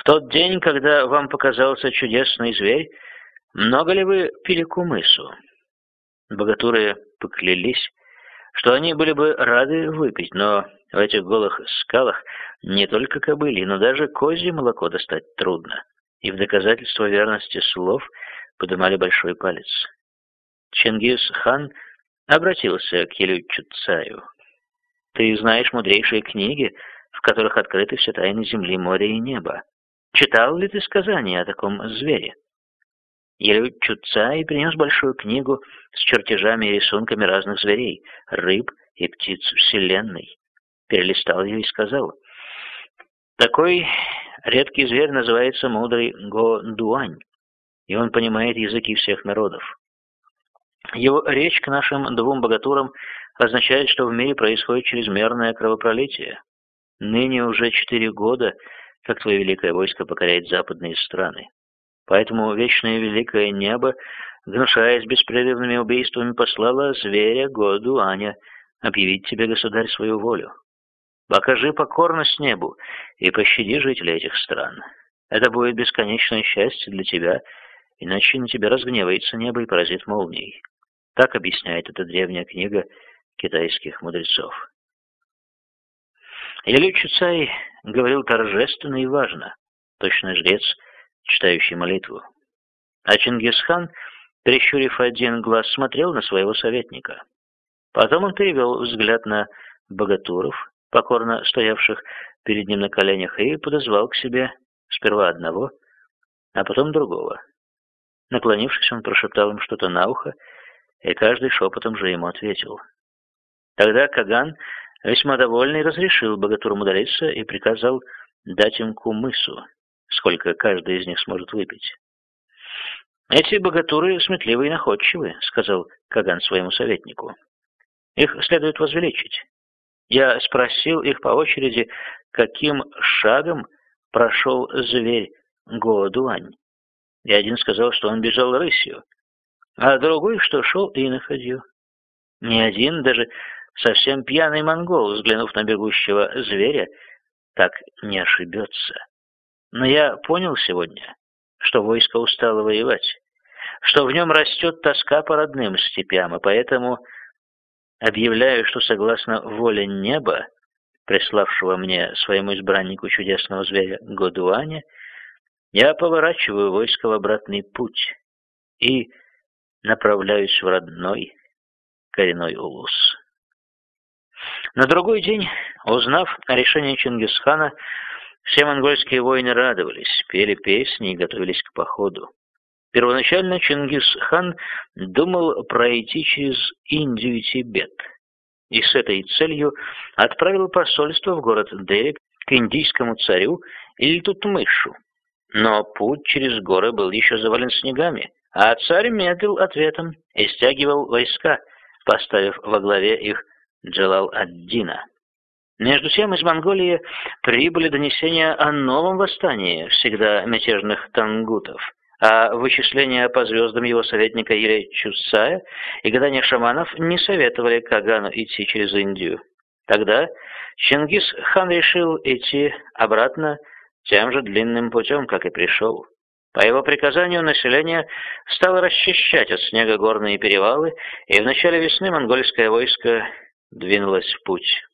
В тот день, когда вам показался чудесный зверь, много ли вы пили кумысу? Богатуры поклялись, что они были бы рады выпить, но в этих голых скалах не только кобыли, но даже козье молоко достать трудно, и в доказательство верности слов подымали большой палец. Чингис-хан обратился к Елючу Цаю. «Ты знаешь мудрейшие книги, в которых открыты все тайны земли, моря и неба. Читал ли ты сказания о таком звере?» Елючу Цай принес большую книгу с чертежами и рисунками разных зверей, рыб и птиц Вселенной. Перелистал ее и сказал, «Такой редкий зверь называется мудрый Го-Дуань, и он понимает языки всех народов. Его речь к нашим двум богатурам означает, что в мире происходит чрезмерное кровопролитие. Ныне уже четыре года, как твое великое войско покоряет западные страны. Поэтому вечное великое небо, гнушаясь беспрерывными убийствами, послало зверя году Аня объявить тебе, государь, свою волю. Покажи покорность небу и пощади жителей этих стран. Это будет бесконечное счастье для тебя, иначе на тебя разгневается небо и поразит молнией. Так объясняет эта древняя книга китайских мудрецов. Елю Чуцай говорил торжественно и важно, точно жрец, читающий молитву. А Чингисхан, прищурив один глаз, смотрел на своего советника. Потом он перевел взгляд на богатуров, покорно стоявших перед ним на коленях, и подозвал к себе сперва одного, а потом другого. Наклонившись, он прошептал им что-то на ухо, и каждый шепотом же ему ответил. Тогда Каган, весьма довольный, разрешил богатурам удалиться и приказал дать им кумысу, сколько каждый из них сможет выпить. «Эти богатуры сметливы и находчивы», — сказал Каган своему советнику. «Их следует возвеличить. Я спросил их по очереди, каким шагом прошел зверь Гоодуань. И один сказал, что он бежал рысью, а другой, что шел и находил. Ни один, даже совсем пьяный монгол, взглянув на бегущего зверя, так не ошибется. Но я понял сегодня, что войско устало воевать, что в нем растет тоска по родным степям, и поэтому объявляю, что согласно воле неба, приславшего мне своему избраннику чудесного зверя Годуаня, я поворачиваю войско в обратный путь и направляюсь в родной коренной улус. На другой день, узнав о решении Чингисхана, все монгольские воины радовались, пели песни и готовились к походу. Первоначально Чингисхан думал пройти через Индию и Тибет, и с этой целью отправил посольство в город Дели к индийскому царю Ильтутмышу. Но путь через горы был еще завален снегами, а царь медлил ответом и стягивал войска, поставив во главе их Джалал-ад-Дина. Между тем из Монголии прибыли донесения о новом восстании всегда мятежных тангутов, а вычисления по звездам его советника Юрия Чусая и гадания шаманов не советовали Кагану идти через Индию. Тогда Чингис-хан решил идти обратно тем же длинным путем, как и пришел. По его приказанию население стало расчищать от снега горные перевалы, и в начале весны монгольское войско двинулось в путь.